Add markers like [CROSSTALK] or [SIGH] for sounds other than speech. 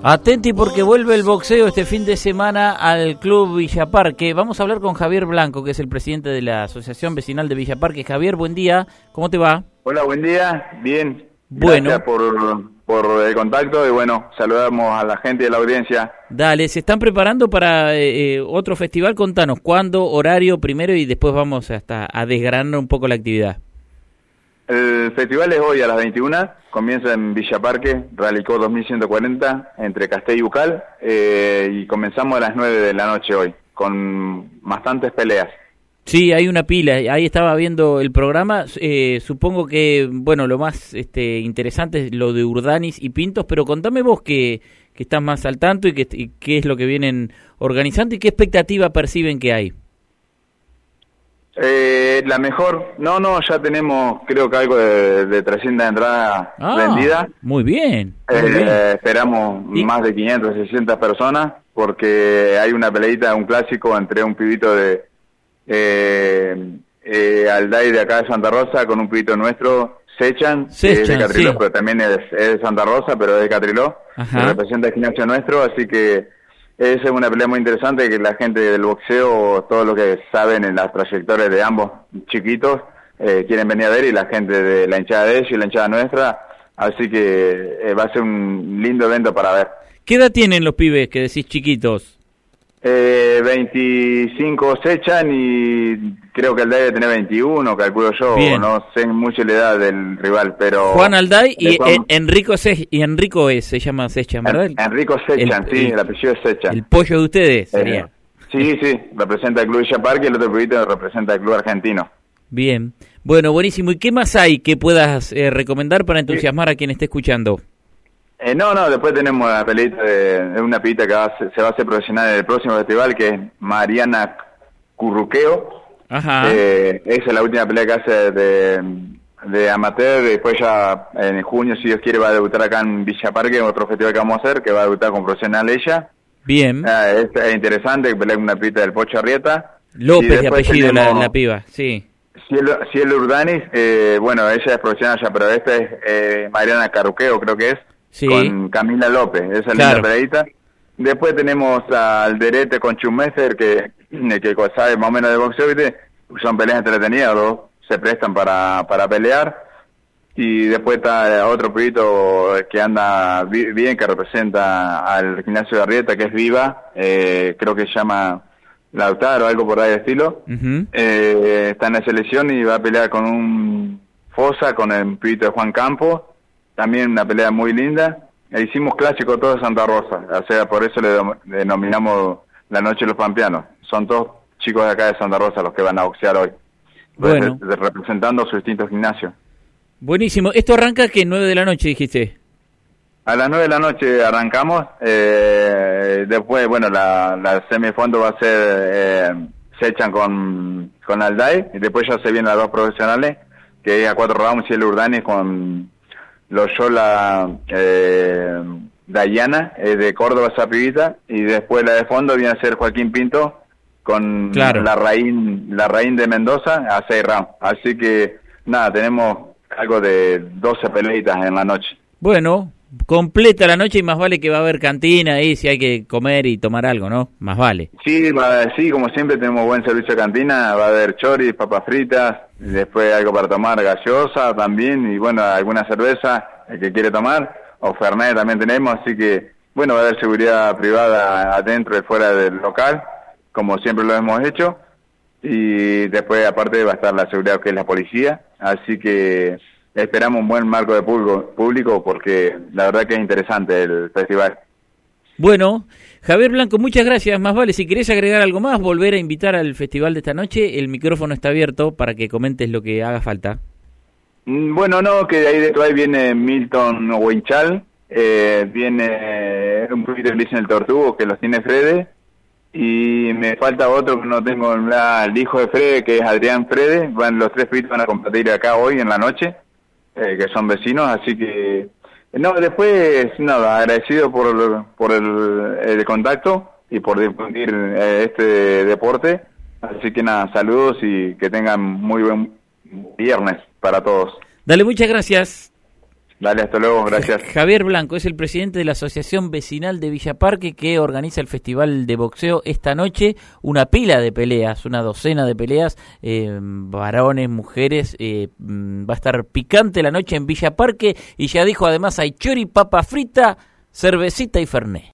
Atenti porque vuelve el boxeo este fin de semana al Club Villaparque. Vamos a hablar con Javier Blanco, que es el presidente de la Asociación Vecinal de Villaparque. Javier, buen día. ¿Cómo te va? Hola, buen día. Bien. Bueno. Gracias por, por el contacto y bueno, saludamos a la gente de la audiencia. Dale, ¿se están preparando para eh, eh, otro festival? Contanos, ¿cuándo, horario primero y después vamos hasta a desgranar un poco la actividad? El festival es hoy a las 21, comienza en Villa Parque, Ralicó 2140, entre Castell y Bucal, eh, y comenzamos a las 9 de la noche hoy, con bastantes peleas. Sí, hay una pila. Ahí estaba viendo el programa. Eh, supongo que, bueno, lo más este, interesante es lo de Urdanis y Pintos, pero contame vos que, que estás más al tanto y, y qué es lo que vienen organizando y qué expectativa perciben que hay. Eh, la mejor, no, no, ya tenemos creo que algo de, de 300 entradas Ah, vendidas. Muy bien. muy Eh, bien. esperamos Y- más de 500, 600 personas porque hay una peleita, un clásico entre un pibito de eh, eh, Alday de acá de Santa Rosa con un pibito nuestro, Sechan, que es de Catriló, sí. pero también es, es de Santa Rosa, pero es de Catriló, Ajá. que representa el gimnasio nuestro, así que esa es una pelea muy interesante que la gente del boxeo, todo lo que saben en las trayectorias de ambos chiquitos, eh, quieren venir a ver y la gente de la hinchada de ellos y la hinchada nuestra, así que eh, va a ser un lindo evento para ver. ¿Qué edad tienen los pibes que decís chiquitos? Eh, 25 se echan y creo que el debe tener 21, calculo yo, Bien. no sé mucho la edad del rival, pero... Juan Alday y Después- En- Enrico Se- y Enrico es, se llama Sechan, ¿verdad? En- Enrico Sechan, El- sí, el- el, apellido es Sechan. El pollo de ustedes Eh, sería. sí, sí, representa el Club Villa Parque y el otro pibito representa el Club Argentino. Bien. Bueno, buenísimo. ¿Y qué más hay que puedas eh, recomendar para entusiasmar a quien esté escuchando? Eh, no, no, después tenemos la peleita de, una pibita que va a ser- se va a hacer profesional en el próximo festival, que es Mariana Curruqueo. Ajá. Eh, esa es la última pelea que hace de, de amateur. Después ya en junio, si Dios quiere, va a debutar acá en Villa Parque, en otro festival que vamos a hacer, que va a debutar con profesional ella. Bien. Ah, es, es interesante, pelea con una pita del Pocho Arrieta. López de apellido la, tenemos la piba, sí. Cielo, Cielo Urdanis, eh, bueno, ella es profesional ya, pero esta es eh, Mariana Caruqueo, creo que es, Sí. con Camila López, esa Claro. linda peleita. Después tenemos al Derete con Schumacher, que, [CLEARS THROAT] que sabe más o menos de boxeo, ¿viste? son peleas entretenidas, los dos se prestan para, para pelear. Y después está otro pibito que anda bi- bien, que representa al gimnasio de Arrieta, que es Viva, eh, creo que se llama Lautaro o algo por ahí de estilo. Eh, está en la selección y va a pelear con un Fosa, con el pibito de Juan Campo. También una pelea muy linda. E hicimos clásico todo Santa Rosa. O sea, por eso le denominamos la Noche de los Pampeanos. Son todos chicos de acá de Santa Rosa los que van a boxear hoy. Bueno. Re- representando sus distintos gimnasios. Buenísimo. Esto arranca que 9 de la noche, dijiste. A las 9 de la noche arrancamos. eh, después, bueno, la, la semifondo va a ser. Eh, se echan con, con Alday. Y después ya se vienen las dos profesionales. Que es a cuatro rounds y el Urdani con Loyola eh, Dayana, eh, de Córdoba, esa pibita. Y después la de fondo viene a ser Joaquín Pinto con Claro. la Raín, la Raín de Mendoza a seis rounds. Así que, nada, tenemos algo de 12 peleitas en la noche. Bueno, completa la noche y más vale que va a haber cantina ahí si hay que comer y tomar algo, ¿no? Más vale. Sí, va- sí, como siempre tenemos buen servicio de cantina, va a haber choris, papas fritas, después algo para tomar, gaseosa también, y bueno, alguna cerveza, el que quiere tomar, o Fernet también tenemos, así que, bueno, va a haber seguridad privada adentro y fuera del local, como siempre lo hemos hecho, y después aparte va a estar la seguridad que es la policía, así que esperamos un buen marco de público, público porque la verdad que es interesante el festival. Bueno, Javier Blanco, muchas gracias. Más vale, si querés agregar algo más, volver a invitar al festival de esta noche, el micrófono está abierto para que comentes lo que haga falta. Mm, Bueno, no, que de ahí de ahí viene Milton Winchal, eh, viene un poquito le dicen el Tortugo, que los tiene Frede, y me falta otro que no tengo, la- el hijo de Frede, que es Adrián Frede, van, los tres pibitos van a competir acá hoy en la noche, eh, que son vecinos, así que, no, después, nada, agradecido por, por el, el contacto y por difundir eh, este deporte, así que nada, saludos y que tengan muy buen viernes para todos. Dale, muchas gracias. Dale, hasta luego, gracias. Javier Blanco es el presidente de la Asociación Vecinal de Villa Parque que organiza el Festival de Boxeo esta noche. Una pila de peleas, una docena de peleas, eh, varones, mujeres. Eh, mm, va a estar picante la noche en Villa Parque y ya dijo además hay chori, papa frita, cervecita y fernet.